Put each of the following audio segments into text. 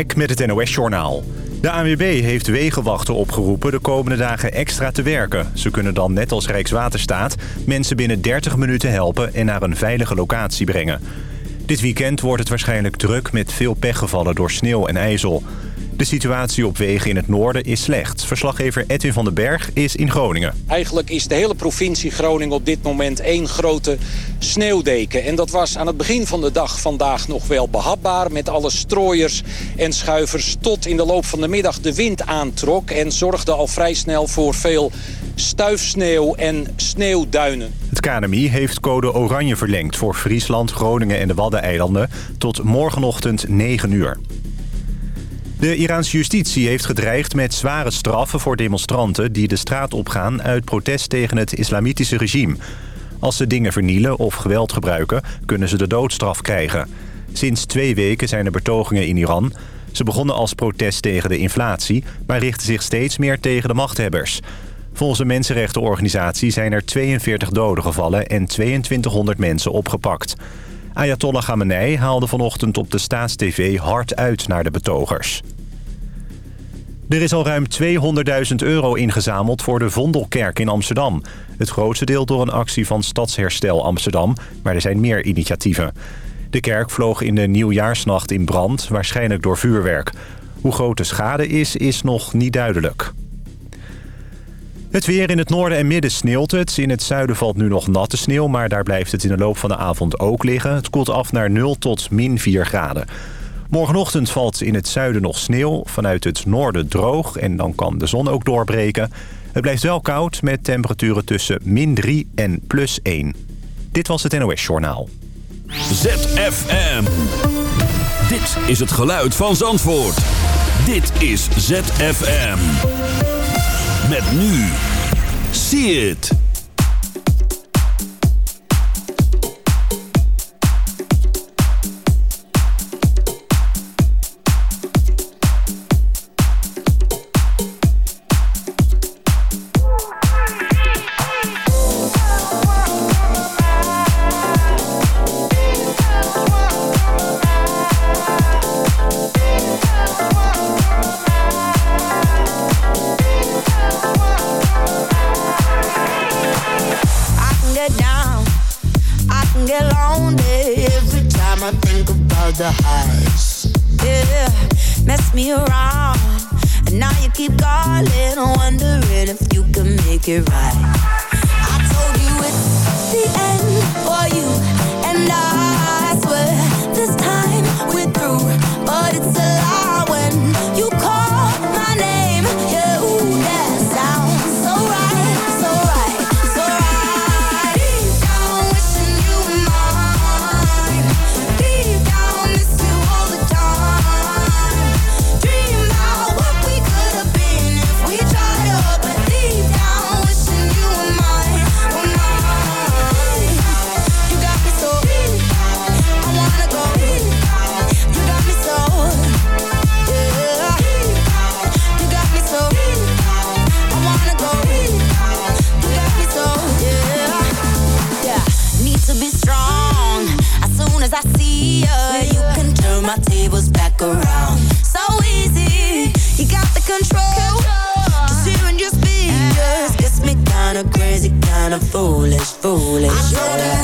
Ik met het NOS-journaal. De ANWB heeft wegenwachten opgeroepen de komende dagen extra te werken. Ze kunnen dan, net als Rijkswaterstaat, mensen binnen 30 minuten helpen... en naar een veilige locatie brengen. Dit weekend wordt het waarschijnlijk druk met veel pechgevallen door sneeuw en ijzel. De situatie op wegen in het noorden is slecht. Verslaggever Edwin van den Berg is in Groningen. Eigenlijk is de hele provincie Groningen op dit moment één grote sneeuwdeken. En dat was aan het begin van de dag vandaag nog wel behapbaar... met alle strooiers en schuivers tot in de loop van de middag de wind aantrok... en zorgde al vrij snel voor veel stuifsneeuw en sneeuwduinen. Het KNMI heeft code oranje verlengd voor Friesland, Groningen en de Waddeneilanden... tot morgenochtend 9 uur. De Iraanse justitie heeft gedreigd met zware straffen voor demonstranten... die de straat opgaan uit protest tegen het islamitische regime. Als ze dingen vernielen of geweld gebruiken, kunnen ze de doodstraf krijgen. Sinds twee weken zijn er betogingen in Iran. Ze begonnen als protest tegen de inflatie... maar richten zich steeds meer tegen de machthebbers. Volgens een mensenrechtenorganisatie zijn er 42 doden gevallen... en 2200 mensen opgepakt. Ayatollah Khamenei haalde vanochtend op de staatstv hard uit naar de betogers. Er is al ruim 200.000 euro ingezameld voor de Vondelkerk in Amsterdam. Het grootste deel door een actie van Stadsherstel Amsterdam, maar er zijn meer initiatieven. De kerk vloog in de nieuwjaarsnacht in brand, waarschijnlijk door vuurwerk. Hoe groot de schade is, is nog niet duidelijk. Het weer in het noorden en midden sneeuwt het. In het zuiden valt nu nog natte sneeuw, maar daar blijft het in de loop van de avond ook liggen. Het koelt af naar 0 tot min 4 graden. Morgenochtend valt in het zuiden nog sneeuw, vanuit het noorden droog en dan kan de zon ook doorbreken. Het blijft wel koud met temperaturen tussen min 3 en plus 1. Dit was het NOS Journaal. ZFM. Dit is het geluid van Zandvoort. Dit is ZFM. Met nu. See it. kinda foolish, foolish.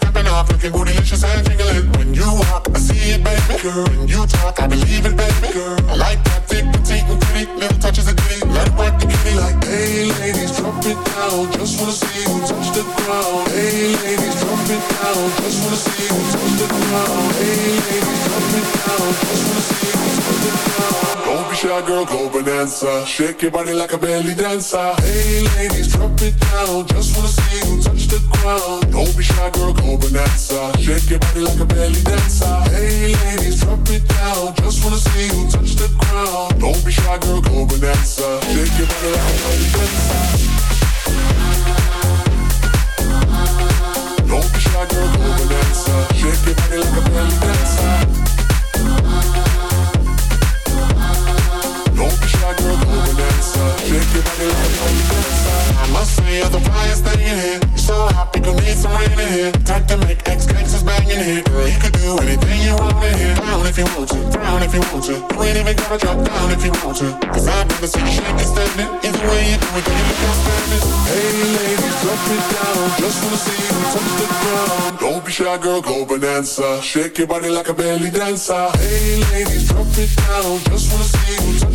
off, looking bootylicious and jingling. When you walk, I see it, baby girl. When you talk, I believe it, baby girl. I like that thick, petite, and pretty, little touches of ditty. Let it work the kitty like, hey ladies, drop it down. Just wanna see you touch the ground. Hey ladies, drop it down. Just wanna see you touch the ground. Hey ladies, drop it down. Just wanna see you touch the ground. Don't be shy, girl, go bonanza. Shake your body like a belly dancer. Hey ladies, drop it down. Just wanna see you touch the ground. Don't be shy, girl, go bonanza. Shake your body like a belly dancer. Hey, ladies, drop it down. Just wanna see you touch the ground. Don't be shy, girl, go bonanza. Shake your body like a belly dancer. Don't be shy, girl, go bonanza. Shake your body like a belly dancer. Don't be shy, girl, go bonanza. Shake your body like a belly dancer. I must say you're the finest thing in here. So hot, people need some rain in here. Time to make ex gangsters bang in here. Girl, you can do anything you want in here. Down if you want to, down if you want to. You ain't even gotta drop down if you want to. Cause I've never seen you shake and stand it. Either way you do it, you look outstanding. Hey ladies, drop it down. Just wanna see you touch the ground. Don't be shy, girl, go bonanza. Shake your body like a belly dancer. Hey ladies, drop it down. Just wanna see you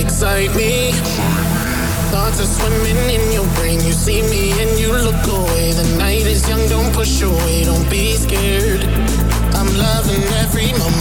excite me. Thoughts are swimming in your brain. You see me and you look away. The night is young, don't push away, don't be scared. I'm loving every moment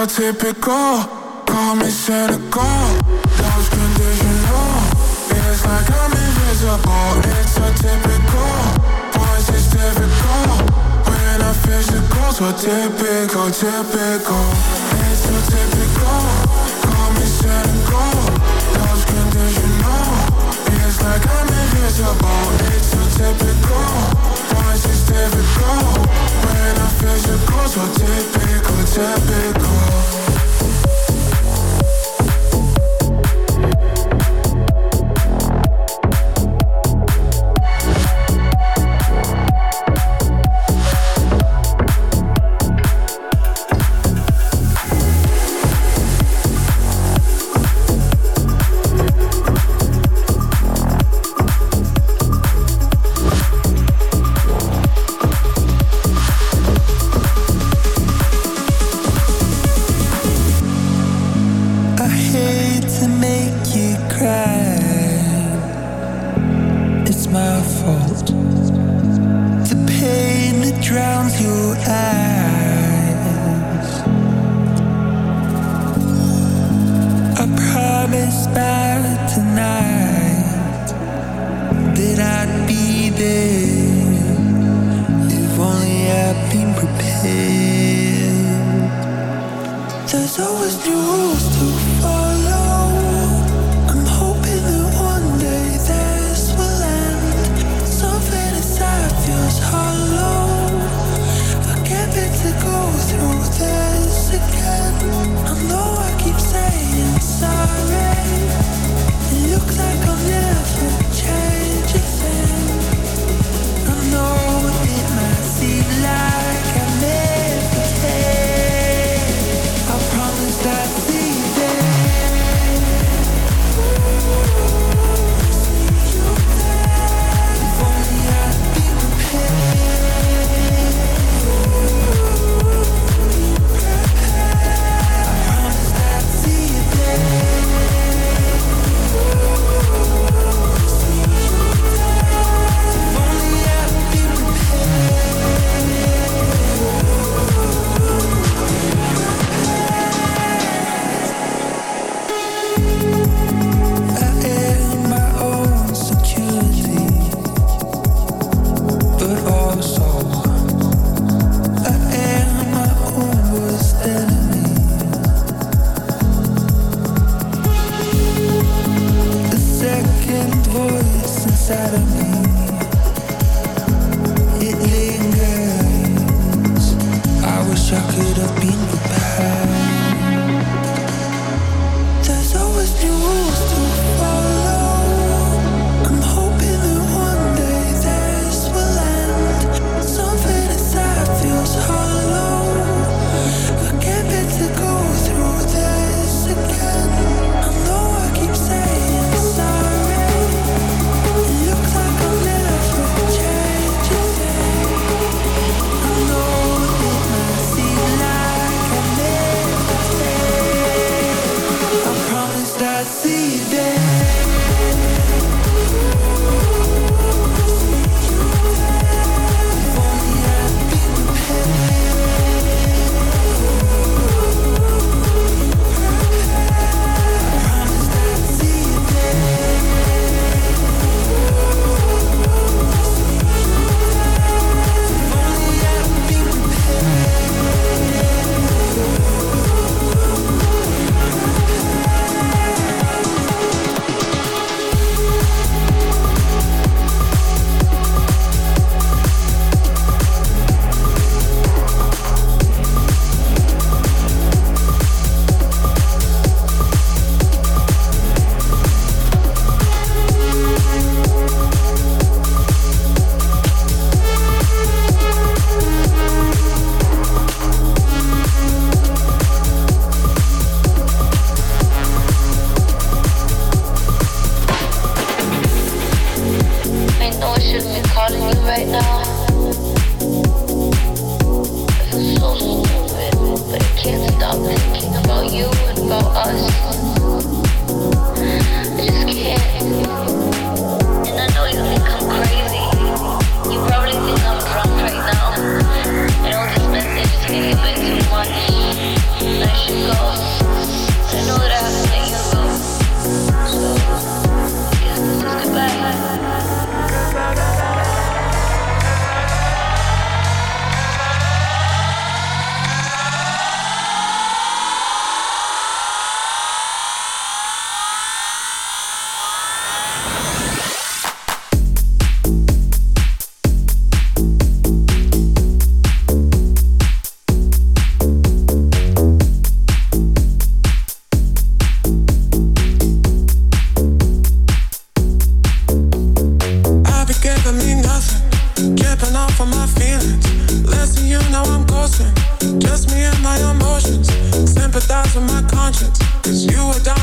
my typical Call me cynical Love's conditional oh. It's like I'm invisible. It's a typical Boys, it's difficult. When I physical So typical, typical. It's so typical Call me cynical Love's conditional oh. like I'm invisible It's so typical Why is this? When I feel your so typical, typical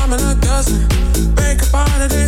dime and a dozen. Make a part of this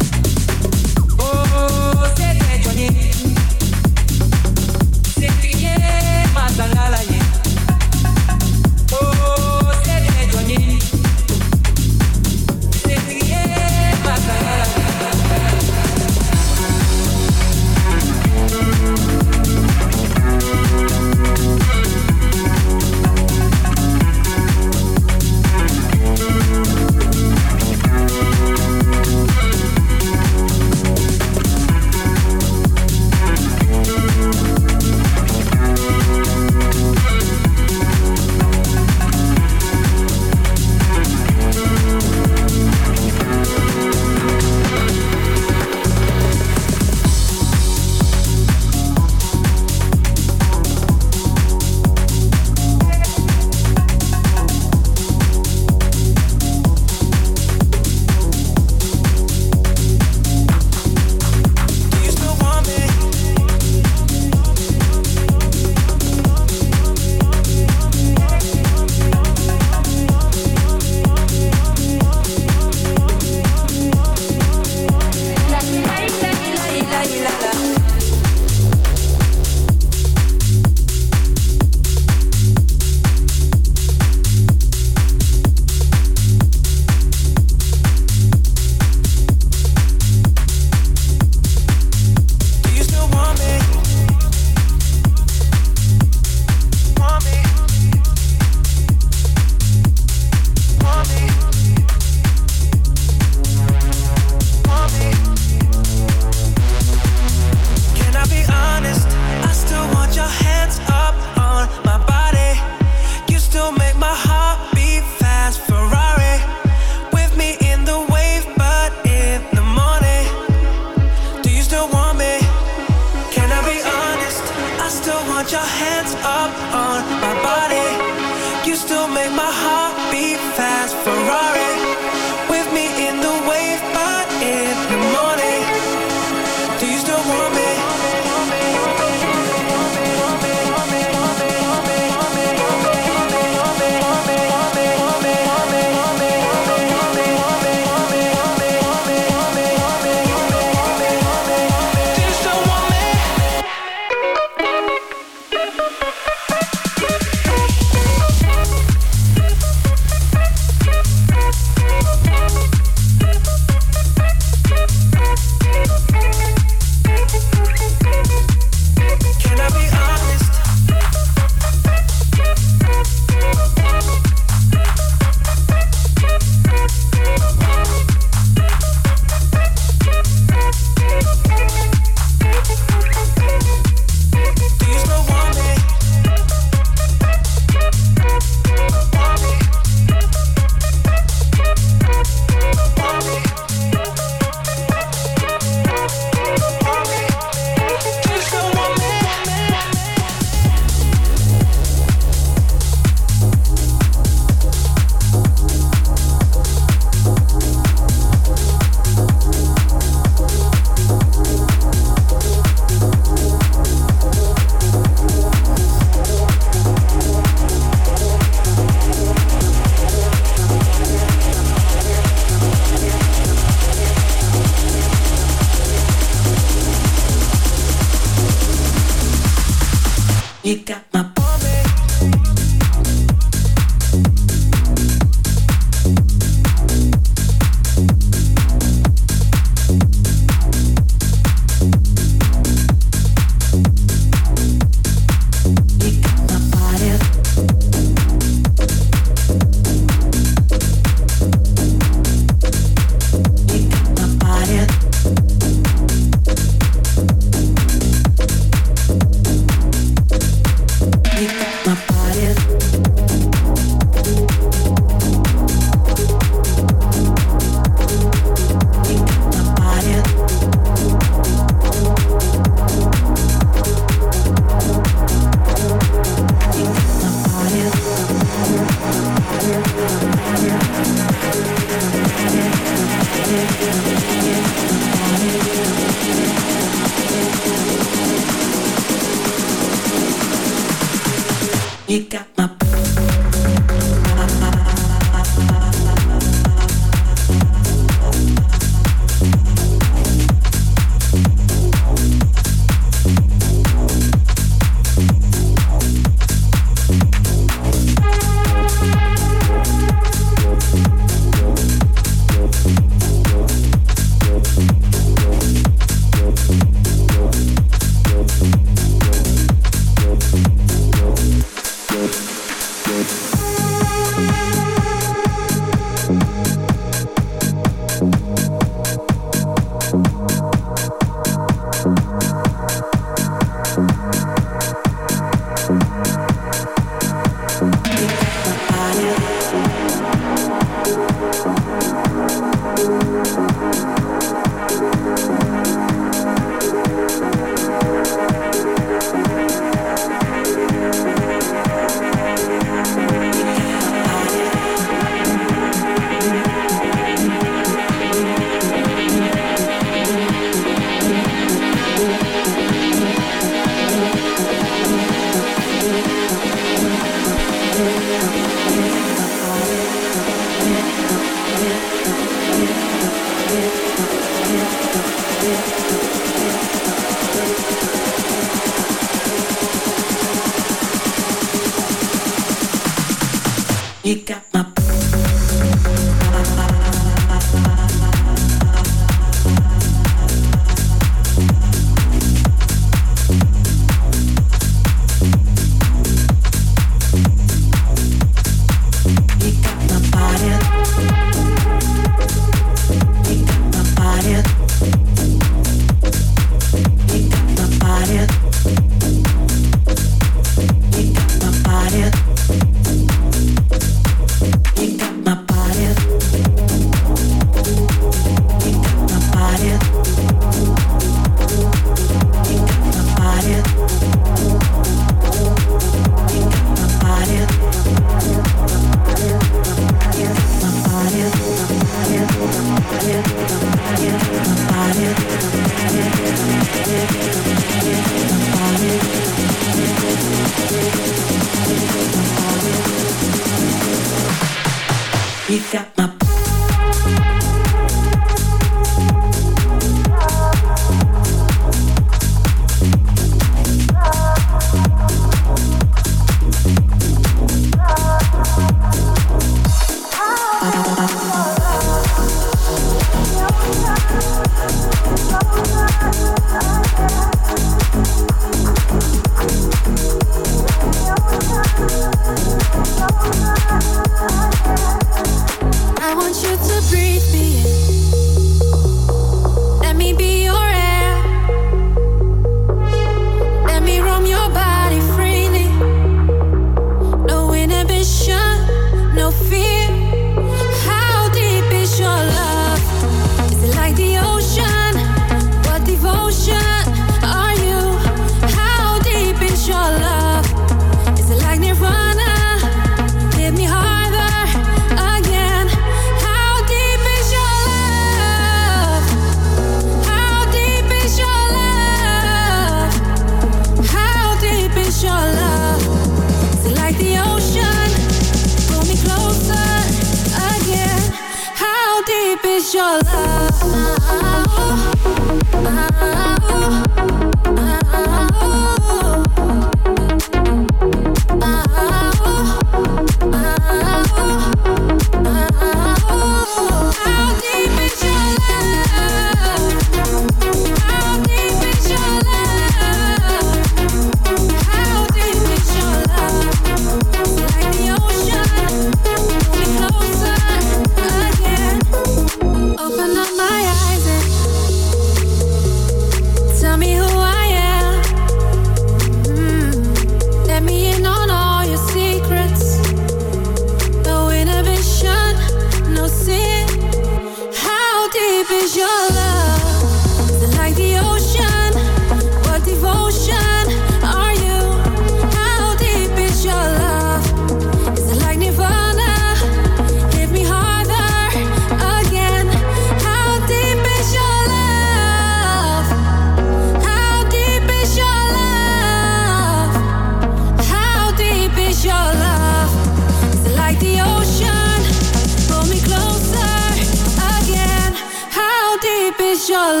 deep is your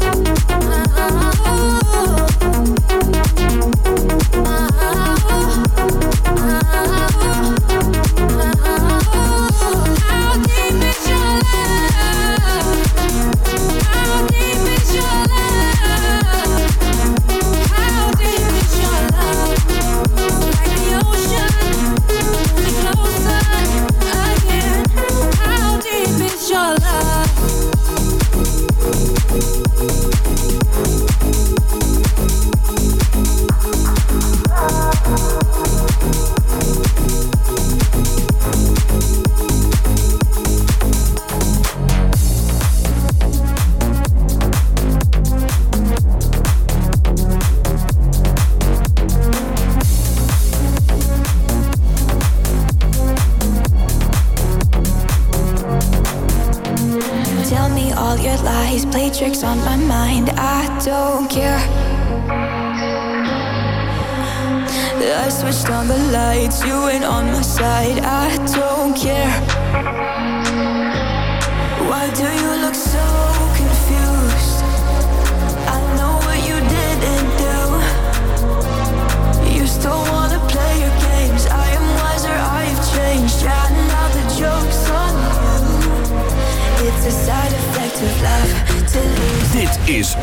How